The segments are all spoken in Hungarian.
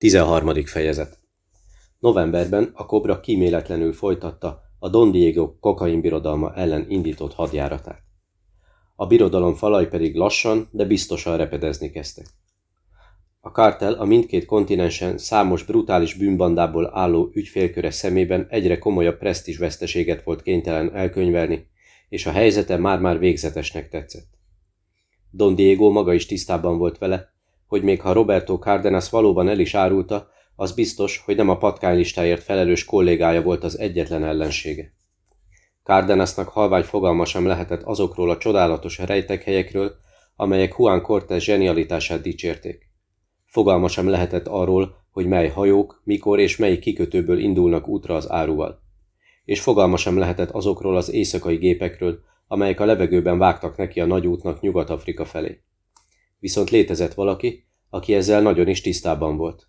13. fejezet Novemberben a Kobra kíméletlenül folytatta a Don Diego kokainbirodalma ellen indított hadjáratát. A birodalom falai pedig lassan, de biztosan repedezni kezdtek. A kártel a mindkét kontinensen számos brutális bűnbandából álló ügyfélköre szemében egyre komolyabb presztis veszteséget volt kénytelen elkönyvelni, és a helyzete már-már végzetesnek tetszett. Don Diego maga is tisztában volt vele, hogy még ha Roberto Cárdenas valóban el is árulta, az biztos, hogy nem a patkánylistáért felelős kollégája volt az egyetlen ellensége. Cárdenasnak halvány fogalma sem lehetett azokról a csodálatos rejtekhelyekről, amelyek Juan Cortés zsenialitását dicsérték. Fogalma sem lehetett arról, hogy mely hajók, mikor és mely kikötőből indulnak útra az áruval. És fogalma sem lehetett azokról az éjszakai gépekről, amelyek a levegőben vágtak neki a nagy útnak Nyugat-Afrika felé. Viszont létezett valaki, aki ezzel nagyon is tisztában volt.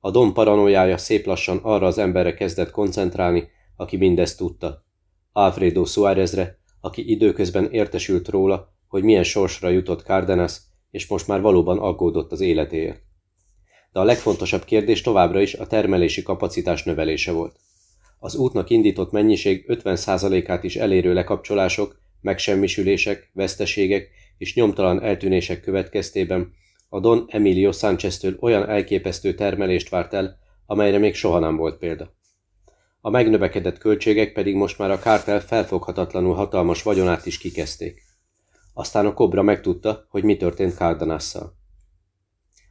A Don paranoiája szép lassan arra az emberre kezdett koncentrálni, aki mindezt tudta. Alfredo Suárezre, aki időközben értesült róla, hogy milyen sorsra jutott Cárdenas, és most már valóban aggódott az életéért. De a legfontosabb kérdés továbbra is a termelési kapacitás növelése volt. Az útnak indított mennyiség 50%-át is elérő lekapcsolások, megsemmisülések, veszteségek és nyomtalan eltűnések következtében a Don Emilio Sánchez-től olyan elképesztő termelést várt el, amelyre még soha nem volt példa. A megnövekedett költségek pedig most már a kártel felfoghatatlanul hatalmas vagyonát is kikezdték. Aztán a kobra megtudta, hogy mi történt Cárdanásszal.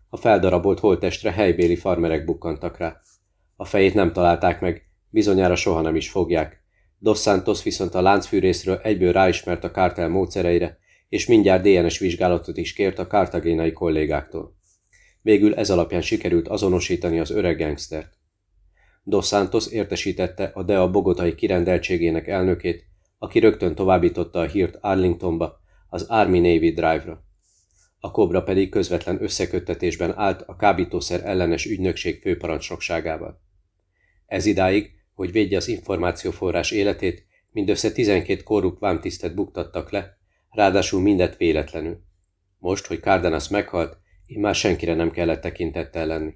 A feldarabolt holtestre helybéli farmerek bukkantak rá. A fejét nem találták meg, bizonyára soha nem is fogják. Dos Santos viszont a láncfűrészről egyből ráismert a kártel módszereire, és mindjárt DNS vizsgálatot is kért a kartagénai kollégáktól. Végül ez alapján sikerült azonosítani az öreg gangstert. Dos Santos értesítette a DEA bogotai kirendeltségének elnökét, aki rögtön továbbította a hírt Arlingtonba, az Army Navy Drive-ra. A Kobra pedig közvetlen összeköttetésben állt a kábítószer ellenes ügynökség főparancsnokságával. Ez idáig, hogy védje az információforrás életét, mindössze 12 korrupt vámtisztet buktattak le, ráadásul mindet véletlenül. Most, hogy Cárdenas meghalt, én már senkire nem kellett tekintettel lenni.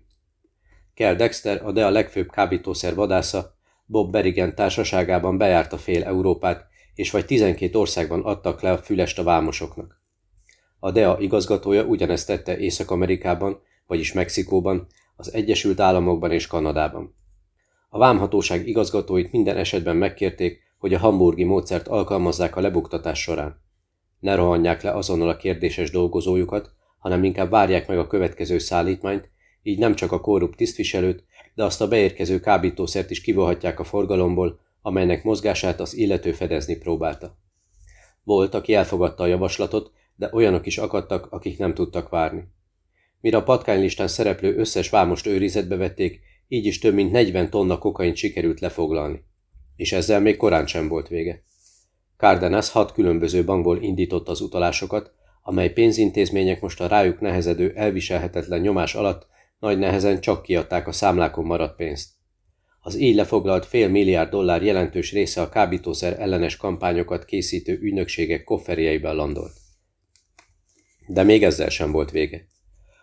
Kell Dexter, a DEA legfőbb kábítószer vadásza, Bob Berigen társaságában bejárta fél Európát, és vagy 12 országban adtak le a fülest a vámosoknak. A DEA igazgatója ugyanezt tette Észak-Amerikában, vagyis Mexikóban, az Egyesült Államokban és Kanadában. A vámhatóság igazgatóit minden esetben megkérték, hogy a hamburgi módszert alkalmazzák a lebuktatás során ne rohanják le azonnal a kérdéses dolgozójukat, hanem inkább várják meg a következő szállítmányt, így nem csak a korrupt tisztviselőt, de azt a beérkező kábítószert is kivohatják a forgalomból, amelynek mozgását az illető fedezni próbálta. Volt, aki elfogadta a javaslatot, de olyanok is akadtak, akik nem tudtak várni. Mire a patkánylistán szereplő összes vámost őrizetbe vették, így is több mint 40 tonna kokaint sikerült lefoglalni. És ezzel még korán sem volt vége. Cárdenas hat különböző bankból indított az utalásokat, amely pénzintézmények most a rájuk nehezedő elviselhetetlen nyomás alatt nagy nehezen csak kiadták a számlákon maradt pénzt. Az így lefoglalt fél milliárd dollár jelentős része a kábítószer ellenes kampányokat készítő ügynökségek kofferjeiben landolt. De még ezzel sem volt vége.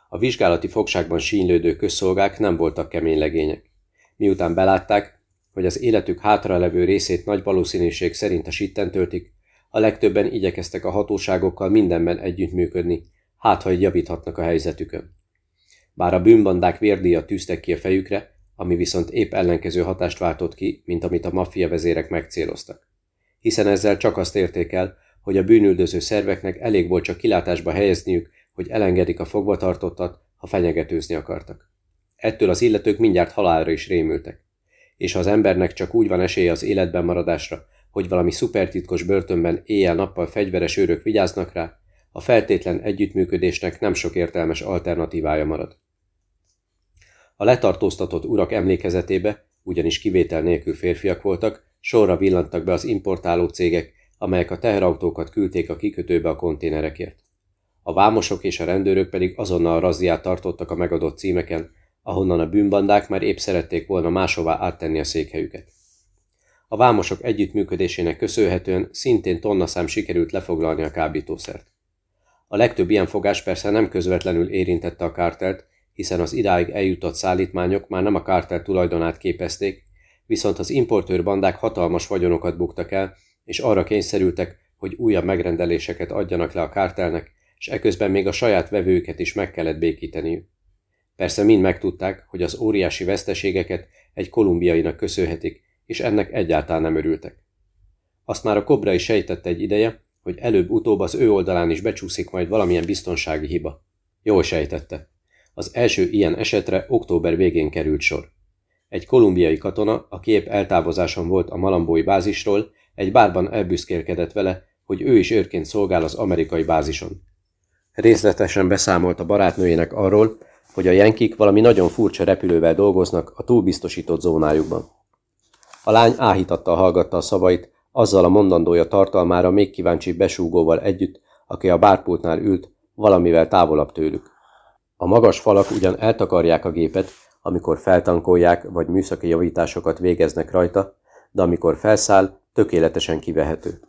A vizsgálati fogságban sínylődő közszolgák nem voltak kemény legények. Miután belátták, hogy az életük hátralevő részét nagy valószínűség szerint a sitten töltik, a legtöbben igyekeztek a hatóságokkal mindenben együttműködni, hát ha javíthatnak a helyzetükön. Bár a bűnbandák vérdíjat tűztek ki a fejükre, ami viszont épp ellenkező hatást váltott ki, mint amit a maffia vezérek megcéloztak. Hiszen ezzel csak azt érték el, hogy a bűnüldöző szerveknek elég volt csak kilátásba helyezniük, hogy elengedik a fogvatartottat, ha fenyegetőzni akartak. Ettől az illetők mindjárt halálra is rémültek és ha az embernek csak úgy van esélye az életben maradásra, hogy valami szupertitkos börtönben éjjel-nappal fegyveres őrök vigyáznak rá, a feltétlen együttműködésnek nem sok értelmes alternatívája marad. A letartóztatott urak emlékezetébe, ugyanis kivétel nélkül férfiak voltak, sorra villantak be az importáló cégek, amelyek a teherautókat küldték a kikötőbe a konténerekért. A vámosok és a rendőrök pedig azonnal razziát tartottak a megadott címeken, ahonnan a bűnbandák már épp szerették volna máshová áttenni a székhelyüket. A vámosok együttműködésének köszönhetően szintén tonnaszám sikerült lefoglalni a kábítószert. A legtöbb ilyen fogás persze nem közvetlenül érintette a kártelt, hiszen az idáig eljutott szállítmányok már nem a kártel tulajdonát képezték, viszont az importőr bandák hatalmas vagyonokat buktak el, és arra kényszerültek, hogy újabb megrendeléseket adjanak le a kártelnek, és eközben még a saját vevőket is meg kellett békíteniük. Persze mind megtudták, hogy az óriási veszteségeket egy kolumbiainak köszönhetik, és ennek egyáltalán nem örültek. Azt már a kobra is sejtette egy ideje, hogy előbb-utóbb az ő oldalán is becsúszik majd valamilyen biztonsági hiba. Jól sejtette. Az első ilyen esetre október végén került sor. Egy kolumbiai katona, a kép eltávozáson volt a malambói bázisról, egy bárban elbüszkélkedett vele, hogy ő is őrként szolgál az amerikai bázison. Részletesen beszámolt a barátnőjének arról, hogy a jenkik valami nagyon furcsa repülővel dolgoznak a túlbiztosított zónájukban. A lány áhítattal hallgatta a szavait, azzal a mondandója tartalmára még kíváncsi besúgóval együtt, aki a bárpultnál ült, valamivel távolabb tőlük. A magas falak ugyan eltakarják a gépet, amikor feltankolják vagy műszaki javításokat végeznek rajta, de amikor felszáll, tökéletesen kivehető.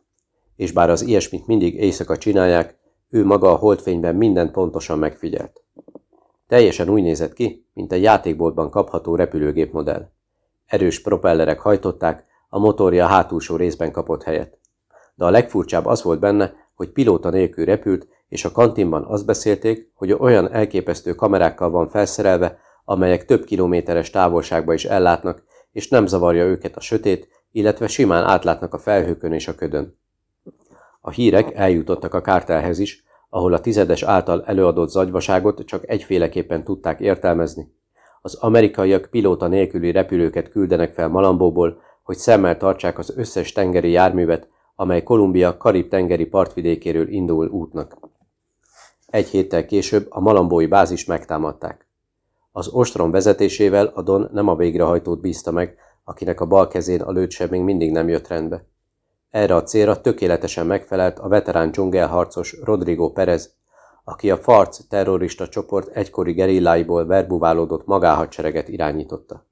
És bár az ilyesmit mindig éjszaka csinálják, ő maga a holdfényben minden pontosan megfigyelt. Teljesen úgy nézett ki, mint egy játékboltban kapható repülőgép modell. Erős propellerek hajtották, a motorja a hátulsó részben kapott helyet. De a legfurcsább az volt benne, hogy pilóta nélkül repült, és a kantinban azt beszélték, hogy olyan elképesztő kamerákkal van felszerelve, amelyek több kilométeres távolságba is ellátnak, és nem zavarja őket a sötét, illetve simán átlátnak a felhőkön és a ködön. A hírek eljutottak a kártelhez is, ahol a tizedes által előadott zagyvaságot csak egyféleképpen tudták értelmezni. Az amerikaiak pilóta nélküli repülőket küldenek fel Malambóból, hogy szemmel tartsák az összes tengeri járművet, amely Kolumbia Karib-tengeri partvidékéről indul útnak. Egy héttel később a malambói bázis megtámadták. Az ostrom vezetésével a Don nem a végrehajtót bízta meg, akinek a bal kezén a lőtt még mindig nem jött rendbe. Erre a célra tökéletesen megfelelt a veterán dzsungelharcos Rodrigo Perez, aki a FARC terrorista csoport egykori gerilláiból verbuválódott magáhadsereget irányította.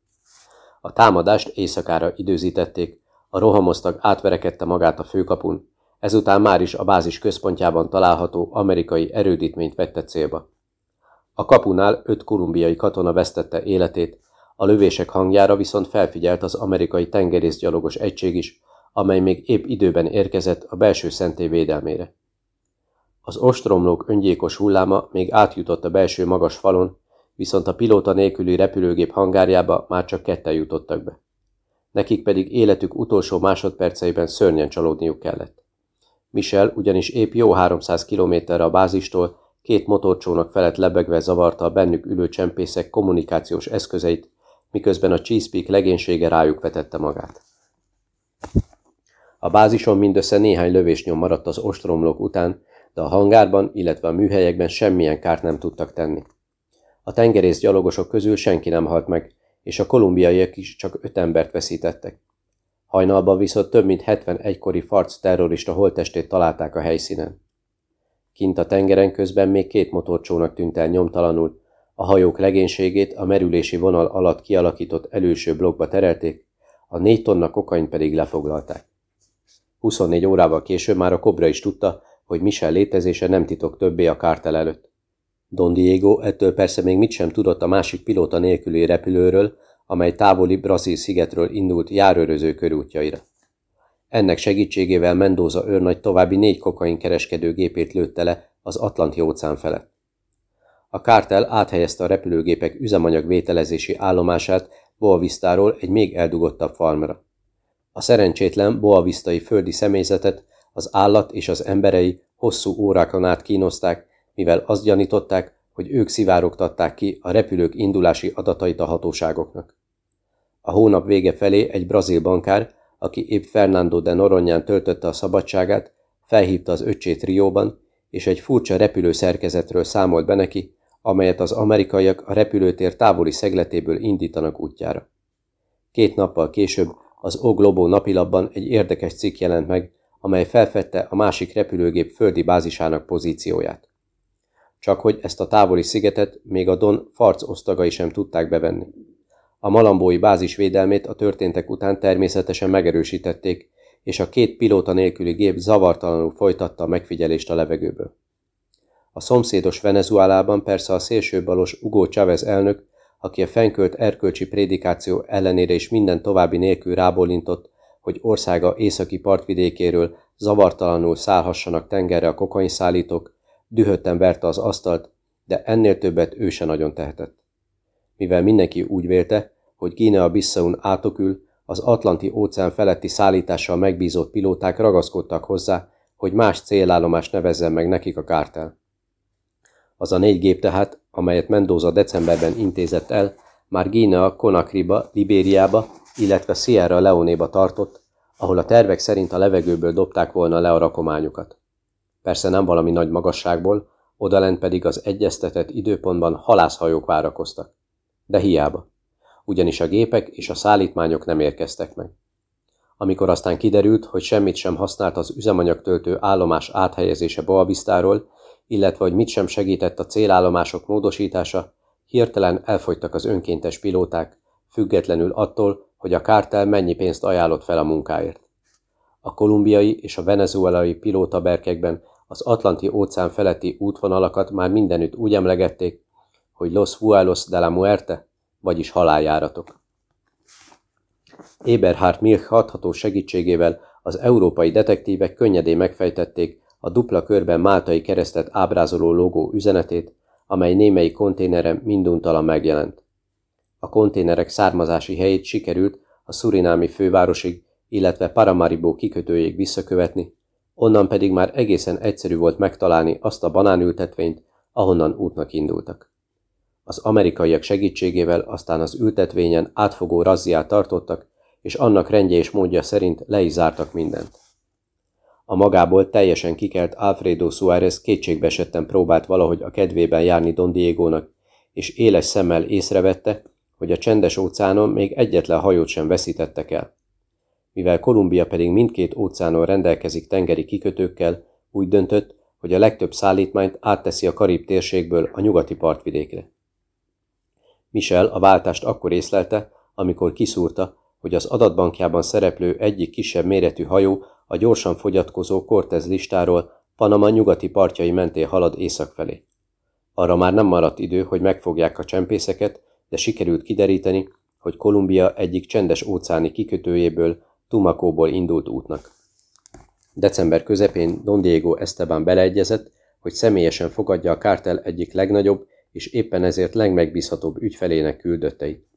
A támadást éjszakára időzítették, a rohamosztag átverekedte magát a főkapun, ezután már is a bázis központjában található amerikai erődítményt vette célba. A kapunál öt kolumbiai katona vesztette életét, a lövések hangjára viszont felfigyelt az amerikai tengerészgyalogos egység is, amely még épp időben érkezett a belső szentély védelmére. Az ostromlók öngyékos hulláma még átjutott a belső magas falon, viszont a pilóta nélküli repülőgép hangárjába már csak ketten jutottak be. Nekik pedig életük utolsó másodperceiben szörnyen csalódniuk kellett. Michel ugyanis épp jó 300 kilométerre a bázistól két motorcsónak felett lebegve zavarta a bennük ülő csempészek kommunikációs eszközeit, miközben a Chesapeake legénysége rájuk vetette magát. A bázison mindössze néhány lövésnyom maradt az ostromlók után, de a hangárban, illetve a műhelyekben semmilyen kárt nem tudtak tenni. A tengerész gyalogosok közül senki nem halt meg, és a kolumbiaiak is csak öt embert veszítettek. Hajnalban viszont több mint 71 kori farc terrorista holttestét találták a helyszínen. Kint a tengeren közben még két motorcsónak tűnt el nyomtalanul, a hajók legénységét a merülési vonal alatt kialakított előső blokkba terelték, a négy tonna kokain pedig lefoglalták. 24 órával később már a kobra is tudta, hogy Michel létezése nem titok többé a kártel előtt. Don Diego ettől persze még mit sem tudott a másik pilóta nélküli repülőről, amely távoli brazil szigetről indult járőröző körútjaira. Ennek segítségével Mendoza őrnagy további négy kokain kereskedő gépét lőtte le az Atlanti óceán felett. A kártel áthelyezte a repülőgépek üzemanyag vételezési állomását Boavistáról egy még eldugottabb farmra. A szerencsétlen boavisztai földi személyzetet az állat és az emberei hosszú órákon át kínozták, mivel azt gyanították, hogy ők szivárogtatták ki a repülők indulási adatait a hatóságoknak. A hónap vége felé egy brazil bankár, aki épp Fernando de Noronyán töltötte a szabadságát, felhívta az öccsét Rióban, és egy furcsa repülő szerkezetről számolt be neki, amelyet az amerikaiak a repülőtér távoli szegletéből indítanak útjára. Két nappal később az O Globo napilapban egy érdekes cikk jelent meg, amely felfedte a másik repülőgép földi bázisának pozícióját. Csak hogy ezt a távoli szigetet még a Don farc osztagai sem tudták bevenni. A malambói bázis védelmét a történtek után természetesen megerősítették, és a két pilóta nélküli gép zavartalanul folytatta a megfigyelést a levegőből. A szomszédos Venezuelában persze a szélsőbalos Hugo Chávez elnök, aki a fenkölt erkölcsi prédikáció ellenére is minden további nélkül rábólintott, hogy országa északi partvidékéről zavartalanul szállhassanak tengerre a kokainszállítók, dühötten verte az asztalt, de ennél többet ő se nagyon tehetett. Mivel mindenki úgy vélte, hogy Guinea Bissaun átokül, az Atlanti óceán feletti szállítással megbízott pilóták ragaszkodtak hozzá, hogy más célállomást nevezzen meg nekik a kártel. Az a négy gép tehát, amelyet Mendoza decemberben intézett el, már Guinea Conakryba, Libériába, illetve Sierra Leonéba tartott, ahol a tervek szerint a levegőből dobták volna le a rakományukat. Persze nem valami nagy magasságból, odalent pedig az egyeztetett időpontban halászhajók várakoztak. De hiába ugyanis a gépek és a szállítmányok nem érkeztek meg. Amikor aztán kiderült, hogy semmit sem használt az üzemanyagtöltő állomás áthelyezése Boavisztáról, illetve hogy mit sem segített a célállomások módosítása, hirtelen elfogytak az önkéntes pilóták, függetlenül attól, hogy a kártel mennyi pénzt ajánlott fel a munkáért. A kolumbiai és a venezuelai pilótaberkekben az Atlanti óceán feletti útvonalakat már mindenütt úgy emlegették, hogy Los Vuelos de la Muerte, vagyis haláljáratok. Eberhard Milch hatható segítségével az európai detektívek könnyedén megfejtették a dupla körben máltai keresztet ábrázoló logó üzenetét, amely némelyik konténeren minduntalan megjelent. A konténerek származási helyét sikerült a szurinámi fővárosig, illetve Paramaribo kikötőjéig visszakövetni, onnan pedig már egészen egyszerű volt megtalálni azt a banánültetvényt, ahonnan útnak indultak. Az amerikaiak segítségével aztán az ültetvényen átfogó razziát tartottak, és annak rendje és módja szerint le is zártak mindent. A magából teljesen kikelt Alfredo Suárez kétségbeesetten próbált valahogy a kedvében járni Don Diego-nak, és éles szemmel észrevette, hogy a csendes óceánon még egyetlen hajót sem veszítettek el. Mivel Kolumbia pedig mindkét óceánon rendelkezik tengeri kikötőkkel, úgy döntött, hogy a legtöbb szállítmányt átteszi a Karib térségből a nyugati partvidékre. Michel a váltást akkor észlelte, amikor kiszúrta, hogy az adatbankjában szereplő egyik kisebb méretű hajó a gyorsan fogyatkozó Cortez listáról Panama nyugati partjai mentén halad észak felé. Arra már nem maradt idő, hogy megfogják a csempészeket, de sikerült kideríteni, hogy Kolumbia egyik csendes óceáni kikötőjéből, Tumacóból indult útnak. December közepén Don Diego Esteban beleegyezett, hogy személyesen fogadja a kártel egyik legnagyobb és éppen ezért legmegbízhatóbb ügyfelének küldötteit.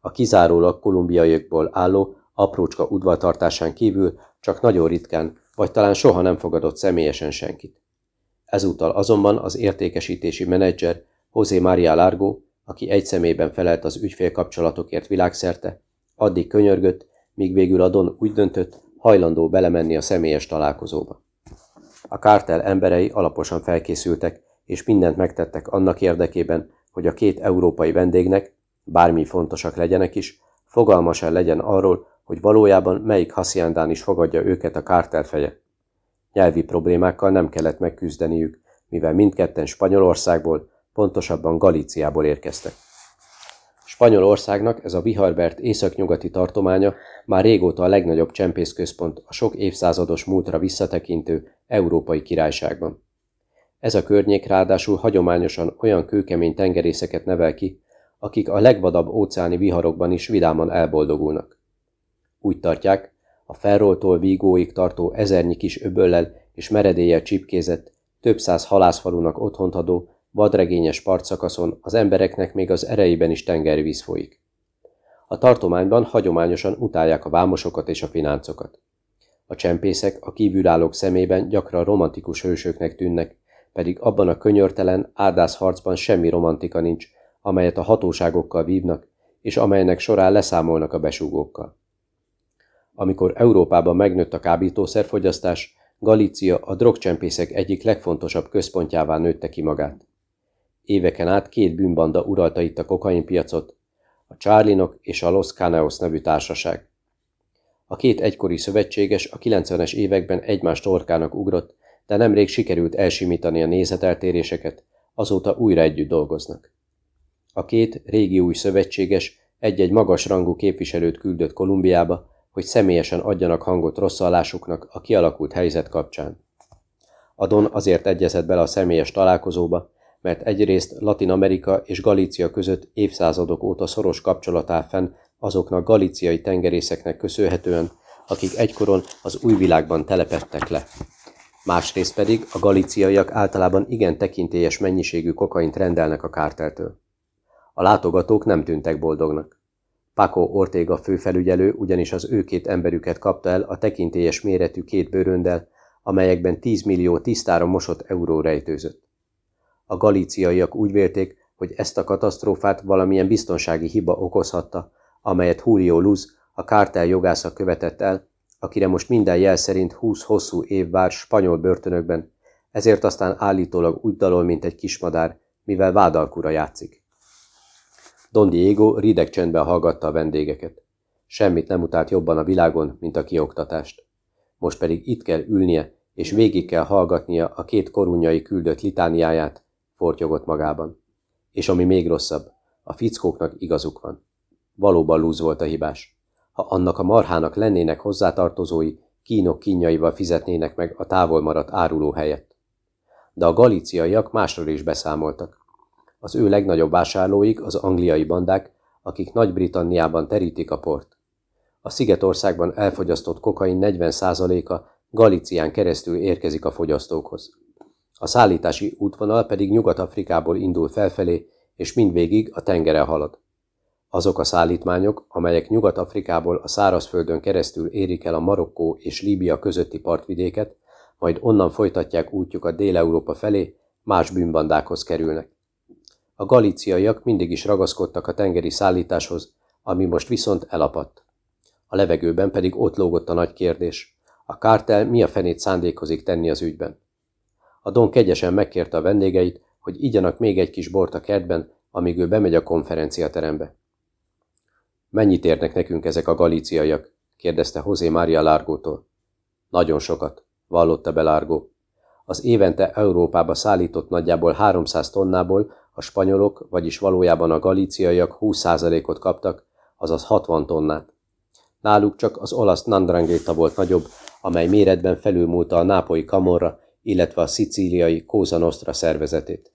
A kizárólag kolumbiaiakból álló aprócska udvartartásán kívül csak nagyon ritkán, vagy talán soha nem fogadott személyesen senkit. Ezúttal azonban az értékesítési menedzser José María Largo, aki egy szemében felelt az ügyfélkapcsolatokért világszerte, addig könyörgött, míg végül a Don úgy döntött, hajlandó belemenni a személyes találkozóba. A kártel emberei alaposan felkészültek, és mindent megtettek annak érdekében, hogy a két európai vendégnek, bármi fontosak legyenek is, fogalmasan legyen arról, hogy valójában melyik hasziándán is fogadja őket a kártel feje. Nyelvi problémákkal nem kellett megküzdeniük, mivel mindketten Spanyolországból, pontosabban Galíciából érkeztek. Spanyolországnak ez a viharbert északnyugati tartománya már régóta a legnagyobb csempészközpont a sok évszázados múltra visszatekintő európai királyságban. Ez a környék ráadásul hagyományosan olyan kőkemény tengerészeket nevel ki, akik a legvadabb óceáni viharokban is vidáman elboldogulnak. Úgy tartják, a Ferroltól Vígóig tartó ezernyi kis öböllel és meredéllyel csipkézett, több száz halászfalunak otthont adó, vadregényes partszakaszon az embereknek még az erejében is tengervíz folyik. A tartományban hagyományosan utálják a vámosokat és a fináncokat. A csempészek a kívülállók szemében gyakran romantikus hősöknek tűnnek, pedig abban a könyörtelen, áldász harcban semmi romantika nincs, amelyet a hatóságokkal vívnak, és amelynek során leszámolnak a besúgókkal. Amikor Európában megnőtt a kábítószerfogyasztás, Galícia a drogcsempészek egyik legfontosabb központjává nőtte ki magát. Éveken át két bűnbanda uralta itt a kokainpiacot, a Csárlinok és a Los Caneos nevű társaság. A két egykori szövetséges a 90-es években egymás torkának ugrott, de nemrég sikerült elsimítani a nézeteltéréseket, azóta újra együtt dolgoznak. A két régi új szövetséges egy-egy magas rangú képviselőt küldött Kolumbiába, hogy személyesen adjanak hangot rosszallásuknak a kialakult helyzet kapcsán. Adon azért egyezett bele a személyes találkozóba, mert egyrészt Latin Amerika és Galícia között évszázadok óta szoros kapcsolat áll fenn azoknak galíciai tengerészeknek köszönhetően, akik egykoron az új világban telepettek le. Másrészt pedig a galíciaiak általában igen tekintélyes mennyiségű kokaint rendelnek a kárteltől. A látogatók nem tűntek boldognak. Paco Ortega főfelügyelő ugyanis az ő két emberüket kapta el a tekintélyes méretű két bőröndel, amelyekben 10 millió tisztára mosott euró rejtőzött. A galíciaiak úgy vélték, hogy ezt a katasztrófát valamilyen biztonsági hiba okozhatta, amelyet Julio Luz, a kártel jogásza követett el, akire most minden jel szerint 20 hosszú év vár spanyol börtönökben, ezért aztán állítólag úgy dalol, mint egy kismadár, mivel vádalkura játszik. Don Diego rideg csendben hallgatta a vendégeket. Semmit nem utált jobban a világon, mint a kioktatást. Most pedig itt kell ülnie, és végig kell hallgatnia a két korunyai küldött litániáját, fortyogott magában. És ami még rosszabb, a fickóknak igazuk van. Valóban lúz volt a hibás. Ha annak a marhának lennének hozzátartozói, kínok kínjaival fizetnének meg a távol maradt áruló helyett. De a galíciaiak másról is beszámoltak. Az ő legnagyobb vásárlóik az angliai bandák, akik Nagy-Britanniában terítik a port. A Szigetországban elfogyasztott kokain 40%-a Galicián keresztül érkezik a fogyasztókhoz. A szállítási útvonal pedig Nyugat-Afrikából indul felfelé, és mindvégig a tengeren halad. Azok a szállítmányok, amelyek Nyugat-Afrikából a szárazföldön keresztül érik el a Marokkó és Líbia közötti partvidéket, majd onnan folytatják útjukat Dél-Európa felé, más bűnbandákhoz kerülnek. A galíciaiak mindig is ragaszkodtak a tengeri szállításhoz, ami most viszont elapadt. A levegőben pedig ott lógott a nagy kérdés. A kártel mi a fenét szándékozik tenni az ügyben? A Don kegyesen megkérte a vendégeit, hogy igyanak még egy kis bort a kertben, amíg ő bemegy a konferenciaterembe. Mennyit érnek nekünk ezek a galíciaiak? kérdezte José Maria Largótól. Nagyon sokat, vallotta be Largó. Az évente Európába szállított nagyjából 300 tonnából a spanyolok, vagyis valójában a galíciaiak 20%-ot kaptak, azaz 60 tonnát. Náluk csak az olasz Nandrangheta volt nagyobb, amely méretben felülmúlta a nápoi kamorra, illetve a szicíliai Cosa Nostra szervezetét.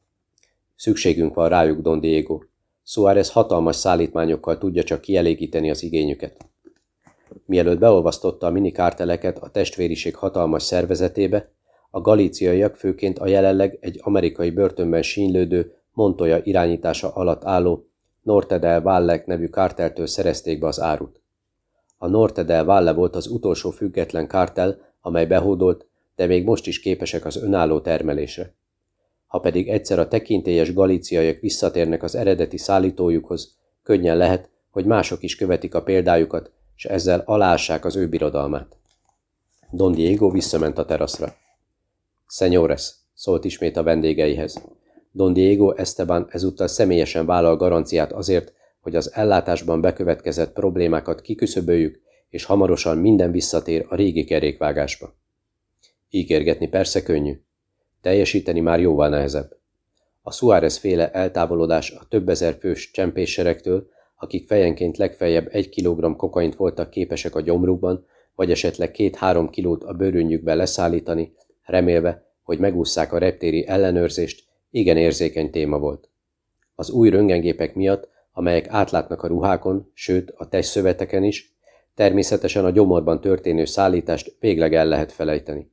Szükségünk van rájuk, Don Diego. Suárez hatalmas szállítmányokkal tudja csak kielégíteni az igényüket. Mielőtt beolvasztotta a minikárteleket a testvériség hatalmas szervezetébe, a galíciaiak főként a jelenleg egy amerikai börtönben sínlődő Montoya irányítása alatt álló Norte del Valle nevű kárteltől szerezték be az árut. A Norte del Valle volt az utolsó független kártel, amely behódolt, de még most is képesek az önálló termelésre. Ha pedig egyszer a tekintélyes galíciaiak visszatérnek az eredeti szállítójukhoz, könnyen lehet, hogy mások is követik a példájukat, és ezzel alássák az ő birodalmát. Don Diego visszament a teraszra. Señores, szólt ismét a vendégeihez. Don Diego Esteban ezúttal személyesen vállal garanciát azért, hogy az ellátásban bekövetkezett problémákat kiküszöböljük, és hamarosan minden visszatér a régi kerékvágásba. Ígérgetni persze könnyű. Teljesíteni már jóval nehezebb. A Suárez féle eltávolodás a több ezer fős csempésserektől, akik fejenként legfeljebb egy kilogramm kokaint voltak képesek a gyomrukban, vagy esetleg két-három kilót a bőrönjükbe leszállítani, remélve, hogy megússzák a reptéri ellenőrzést, igen érzékeny téma volt. Az új röntgengépek miatt, amelyek átlátnak a ruhákon, sőt a testszöveteken is, természetesen a gyomorban történő szállítást végleg el lehet felejteni.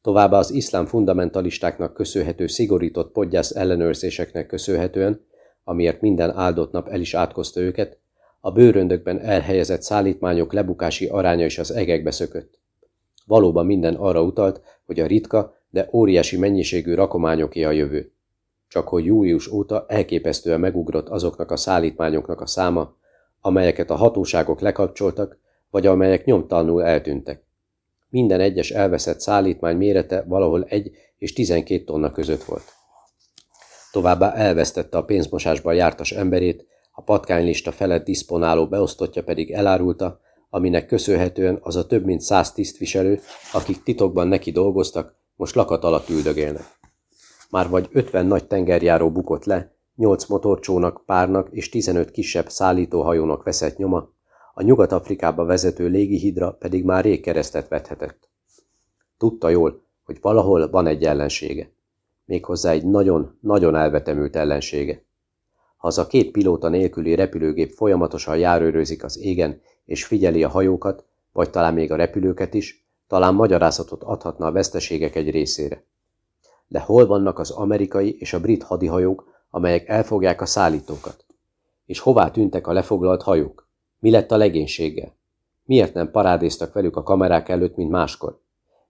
Továbbá az iszlám fundamentalistáknak köszönhető szigorított podgyász ellenőrzéseknek köszönhetően, amiért minden áldott nap el is átkozta őket, a bőröndökben elhelyezett szállítmányok lebukási aránya is az egekbe szökött. Valóban minden arra utalt, hogy a ritka, de óriási mennyiségű rakományoké a jövő. Csak hogy július óta elképesztően megugrott azoknak a szállítmányoknak a száma, amelyeket a hatóságok lekapcsoltak, vagy amelyek nyomtalanul eltűntek. Minden egyes elveszett szállítmány mérete valahol 1 és 12 tonna között volt. Továbbá elvesztette a pénzmosásban jártas emberét, a patkánylista felett diszponáló beosztottja pedig elárulta, aminek köszönhetően az a több mint száz tisztviselő, akik titokban neki dolgoztak, most lakat alatt üldögélnek. Már vagy 50 nagy tengerjáró bukott le, 8 motorcsónak, párnak és 15 kisebb szállítóhajónak veszett nyoma, a Nyugat-Afrikába vezető légihidra pedig már rég keresztet vethetett. Tudta jól, hogy valahol van egy ellensége. Méghozzá egy nagyon-nagyon elvetemült ellensége. Ha az a két pilóta nélküli repülőgép folyamatosan járőrözik az égen, és figyeli a hajókat, vagy talán még a repülőket is, talán magyarázatot adhatna a veszteségek egy részére. De hol vannak az amerikai és a brit hadihajók, amelyek elfogják a szállítókat? És hová tűntek a lefoglalt hajók? Mi lett a legénységgel? Miért nem parádéztak velük a kamerák előtt, mint máskor?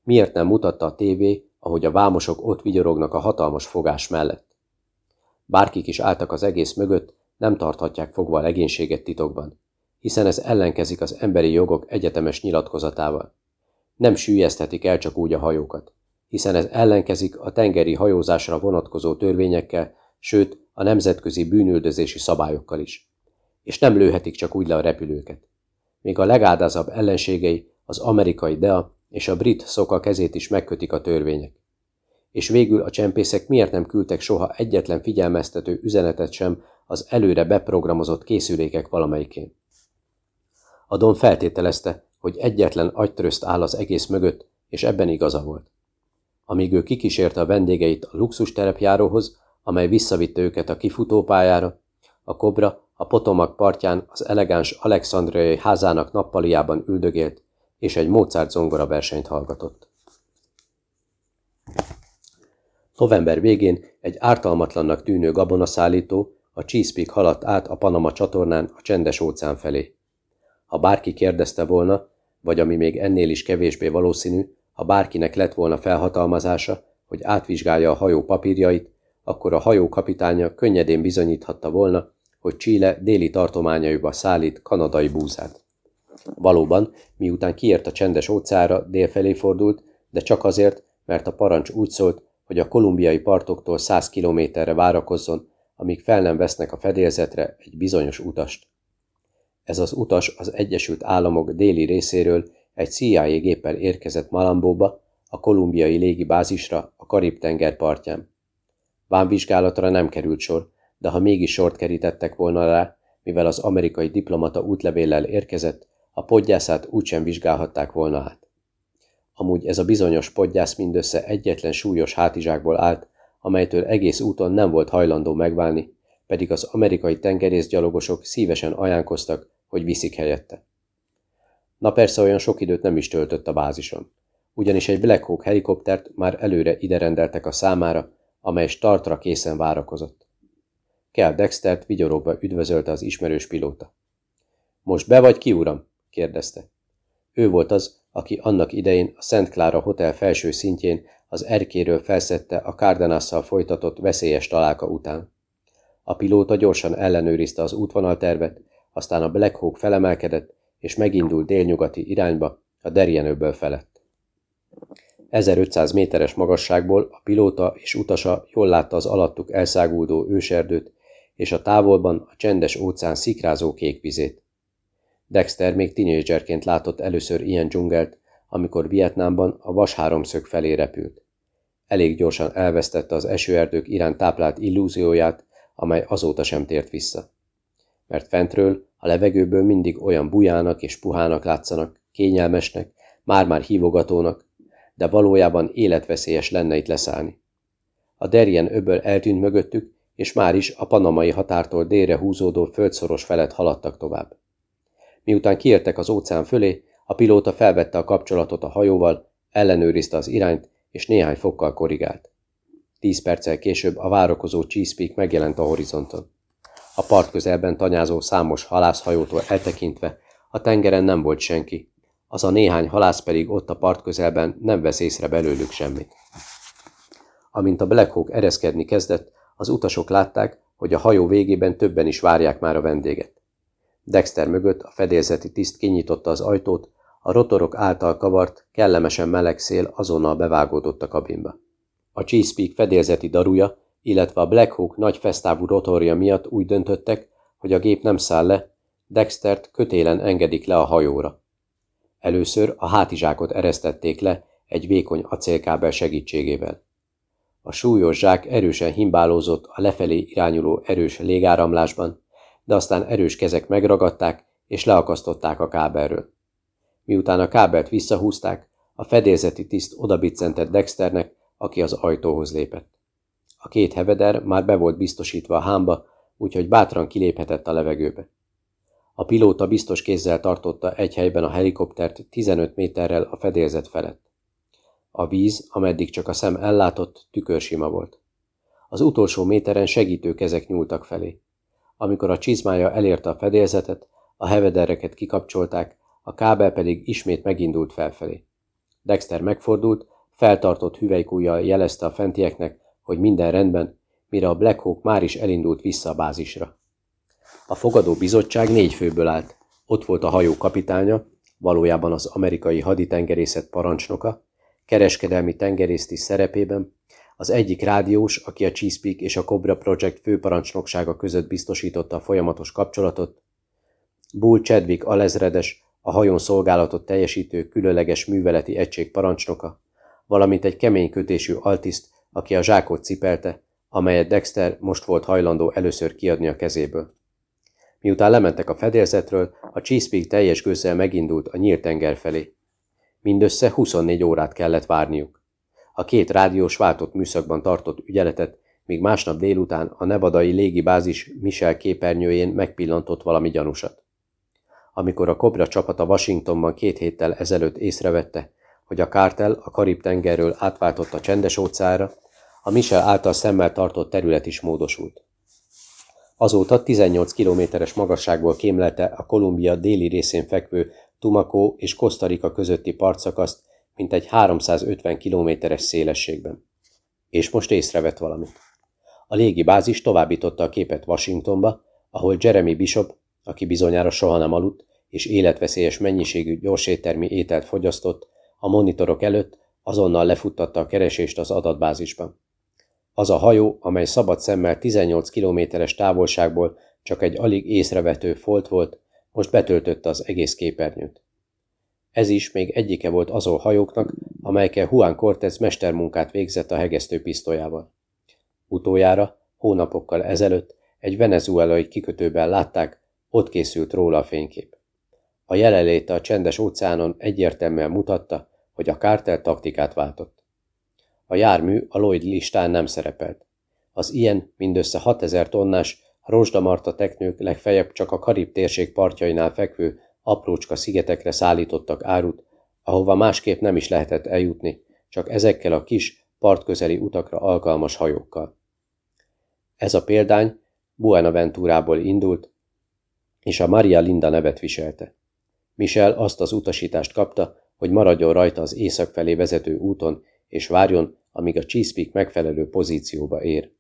Miért nem mutatta a tévé, ahogy a vámosok ott vigyorognak a hatalmas fogás mellett? Bárkik is álltak az egész mögött, nem tarthatják fogva a legénységet titokban, hiszen ez ellenkezik az emberi jogok egyetemes nyilatkozatával. Nem sűjeszthetik el csak úgy a hajókat, hiszen ez ellenkezik a tengeri hajózásra vonatkozó törvényekkel, sőt a nemzetközi bűnüldözési szabályokkal is. És nem lőhetik csak úgy le a repülőket. Még a legádázabb ellenségei, az amerikai DEA és a brit szoka kezét is megkötik a törvények. És végül a csempészek miért nem küldtek soha egyetlen figyelmeztető üzenetet sem az előre beprogramozott készülékek valamelyikén. Don feltételezte, hogy egyetlen agytrözt áll az egész mögött, és ebben igaza volt. Amíg ő kikísérte a vendégeit a luxus terepjáróhoz, amely visszavitte őket a kifutópályára, a kobra a Potomak partján az elegáns alexandriai házának nappaliában üldögélt, és egy Mozart zongora versenyt hallgatott. November végén egy ártalmatlannak tűnő gabonaszállító a Chesapeake haladt át a Panama csatornán a csendes óceán felé. Ha bárki kérdezte volna, vagy ami még ennél is kevésbé valószínű, ha bárkinek lett volna felhatalmazása, hogy átvizsgálja a hajó papírjait, akkor a hajó kapitánya könnyedén bizonyíthatta volna, hogy Chile déli tartományaiba szállít kanadai búzát. Valóban, miután kiért a csendes óceára, délfelé fordult, de csak azért, mert a parancs úgy szólt, hogy a kolumbiai partoktól 100 kilométerre várakozzon, amíg fel nem vesznek a fedélzetre egy bizonyos utast. Ez az utas az Egyesült Államok déli részéről egy CIA géppel érkezett Malambóba, a kolumbiai légibázisra a Karib-tenger partján. Vámvizsgálatra nem került sor, de ha mégis sort kerítettek volna rá, mivel az amerikai diplomata útlevéllel érkezett, a podgyászát úgysem vizsgálhatták volna át. Amúgy ez a bizonyos podgyász mindössze egyetlen súlyos hátizsákból állt, amelytől egész úton nem volt hajlandó megválni, pedig az amerikai tengerészgyalogosok szívesen ajánkoztak, hogy viszik helyette. Na persze olyan sok időt nem is töltött a bázison, ugyanis egy Black Hawk helikoptert már előre ide rendeltek a számára, amely startra készen várakozott. Kell Dextert vigyorogva üdvözölte az ismerős pilóta. Most be vagy ki, uram? kérdezte. Ő volt az, aki annak idején a Szent Clara Hotel felső szintjén az erkéről felszette a Cárdenasszal folytatott veszélyes találka után. A pilóta gyorsan ellenőrizte az útvonaltervet, aztán a Black Hawk felemelkedett, és megindult délnyugati irányba, a Derjenőből felett. 1500 méteres magasságból a pilóta és utasa jól látta az alattuk elszáguldó őserdőt, és a távolban a csendes óceán szikrázó kék vizét. Dexter még tinédzserként látott először ilyen dzsungelt, amikor Vietnámban a vas háromszög felé repült. Elég gyorsan elvesztette az esőerdők iránt táplált illúzióját, amely azóta sem tért vissza. Mert fentről, a levegőből mindig olyan bujának és puhának látszanak, kényelmesnek, már-már hívogatónak, de valójában életveszélyes lenne itt leszállni. A derjen öböl eltűnt mögöttük, és már is a panamai határtól délre húzódó földszoros felett haladtak tovább. Miután kiértek az óceán fölé, a pilóta felvette a kapcsolatot a hajóval, ellenőrizte az irányt, és néhány fokkal korrigált. Tíz perccel később a várakozó Chesapeake megjelent a horizonton. A part közelben tanyázó számos halászhajótól eltekintve a tengeren nem volt senki, az a néhány halász pedig ott a part közelben nem vesz észre belőlük semmit. Amint a Black Hawk ereszkedni kezdett, az utasok látták, hogy a hajó végében többen is várják már a vendéget. Dexter mögött a fedélzeti tiszt kinyitotta az ajtót, a rotorok által kavart, kellemesen meleg szél azonnal bevágódott a kabinba. A Chesapeake fedélzeti daruja, illetve a Black Hawk nagy fesztávú rotorja miatt úgy döntöttek, hogy a gép nem száll le, Dextert kötélen engedik le a hajóra. Először a hátizsákot eresztették le egy vékony acélkábel segítségével. A súlyos zsák erősen himbálózott a lefelé irányuló erős légáramlásban, de aztán erős kezek megragadták és leakasztották a kábelről. Miután a kábelt visszahúzták, A fedélzeti tiszt odabiccentett Dexternek, aki az ajtóhoz lépett. A két heveder már be volt biztosítva a hámba, úgyhogy bátran kiléphetett a levegőbe. A pilóta biztos kézzel tartotta egy helyben a helikoptert 15 méterrel a fedélzet felett. A víz, ameddig csak a szem ellátott, tükörsima volt. Az utolsó méteren segítő kezek nyúltak felé. Amikor a csizmája elérte a fedélzetet, a hevedereket kikapcsolták, a kábel pedig ismét megindult felfelé. Dexter megfordult, feltartott hüvelykújjal jelezte a fentieknek, hogy minden rendben, mire a Black Hawk már is elindult vissza a bázisra. A fogadó bizottság négy főből állt. Ott volt a hajó kapitánya, valójában az amerikai haditengerészet parancsnoka, kereskedelmi tengerészti szerepében, az egyik rádiós, aki a Chesapeake és a Cobra Project főparancsnoksága között biztosította a folyamatos kapcsolatot, Bull Chadwick alezredes, a hajón szolgálatot teljesítő különleges műveleti egység parancsnoka, valamint egy kemény kötésű altiszt, aki a zsákot cipelte, amelyet Dexter most volt hajlandó először kiadni a kezéből. Miután lementek a fedélzetről, a Chesapeake teljes gőzzel megindult a nyílt tenger felé. Mindössze 24 órát kellett várniuk. A két rádiós váltott műszakban tartott ügyeletet, míg másnap délután a nevadai légibázis Michel képernyőjén megpillantott valami gyanúsat. Amikor a Cobra csapata Washingtonban két héttel ezelőtt észrevette, hogy a kártel a Karib-tengerről átváltott a csendes óceánra, a Michel által szemmel tartott terület is módosult. Azóta 18 kilométeres magasságból kémlelte a Kolumbia déli részén fekvő Tumaco és Costa Rica közötti partszakaszt, mint egy 350 kilométeres szélességben. És most észrevett valamit. A légibázis továbbította a képet Washingtonba, ahol Jeremy Bishop, aki bizonyára soha nem aludt, és életveszélyes mennyiségű gyorséttermi ételt fogyasztott, a monitorok előtt azonnal lefuttatta a keresést az adatbázisban. Az a hajó, amely szabad szemmel 18 kilométeres távolságból csak egy alig észrevető folt volt, most betöltötte az egész képernyőt. Ez is még egyike volt azon hajóknak, amelyekkel Juan Cortez mestermunkát végzett a hegesztő pisztolyával. Utoljára, hónapokkal ezelőtt egy venezuelai kikötőben látták, ott készült róla a fénykép. A jelenléte a csendes óceánon egyértelműen mutatta, hogy a kártel taktikát váltott. A jármű a Lloyd listán nem szerepelt. Az ilyen mindössze 6000 tonnás rozsdamarta teknők legfeljebb csak a Karib térség partjainál fekvő aprócska szigetekre szállítottak árut, ahova másképp nem is lehetett eljutni, csak ezekkel a kis, partközeli utakra alkalmas hajókkal. Ez a példány Buenaventurából indult, és a Maria Linda nevet viselte. Michel azt az utasítást kapta, hogy maradjon rajta az észak felé vezető úton, és várjon, amíg a Chesapeake megfelelő pozícióba ér.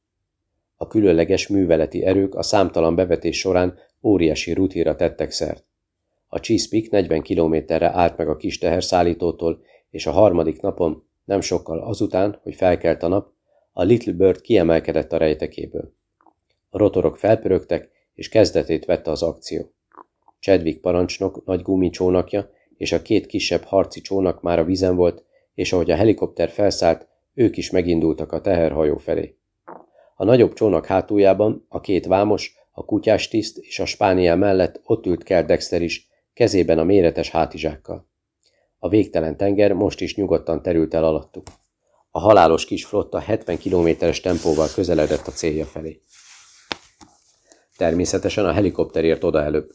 A különleges műveleti erők a számtalan bevetés során óriási rutinra tettek szert. A Chesapeake 40 kilométerre állt meg a kis teherszállítótól, és a harmadik napon, nem sokkal azután, hogy felkelt a nap, a Little Bird kiemelkedett a rejtekéből. A rotorok felpörögtek, és kezdetét vette az akció. Chadwick parancsnok nagy gumicsónakja és a két kisebb harci csónak már a vízen volt, és ahogy a helikopter felszállt, ők is megindultak a teherhajó felé. A nagyobb csónak hátuljában a két vámos, a kutyás tiszt és a spániel mellett ott ült Kell Dexter is, kezében a méretes hátizsákkal. A végtelen tenger most is nyugodtan terült el alattuk. A halálos kis flotta 70 kilométeres tempóval közeledett a célja felé. Természetesen a helikopter ért oda előbb.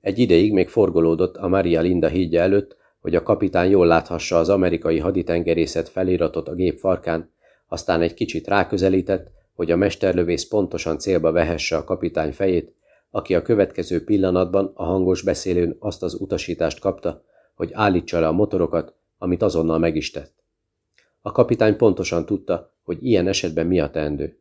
Egy ideig még forgolódott a Maria Linda hídja előtt, hogy a kapitány jól láthassa az amerikai haditengerészet feliratot a gép farkán, aztán egy kicsit ráközelített, hogy a mesterlövész pontosan célba vehesse a kapitány fejét, aki a következő pillanatban a hangos beszélőn azt az utasítást kapta, hogy állítsa le a motorokat, amit azonnal meg is tett. A kapitány pontosan tudta, hogy ilyen esetben mi a teendő.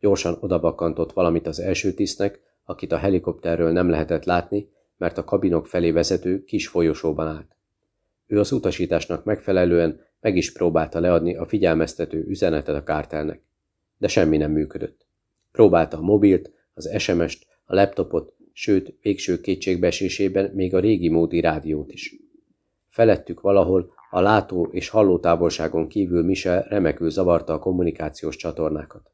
Gyorsan odabakkantott valamit az első tisztnek, akit a helikopterről nem lehetett látni, mert a kabinok felé vezető kis folyosóban állt. Ő az utasításnak megfelelően meg is próbálta leadni a figyelmeztető üzenetet a kártelnek, de semmi nem működött. Próbálta a mobilt, az SMS-t, a laptopot, sőt, végső kétségbeesésében még a régi módi rádiót is. Felettük valahol a látó és hallótávolságon kívül Michel remekül zavarta a kommunikációs csatornákat.